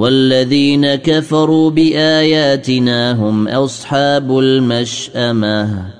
والذين كفروا بآياتنا هم أصحاب المشأمة.